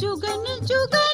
Jugan Jugan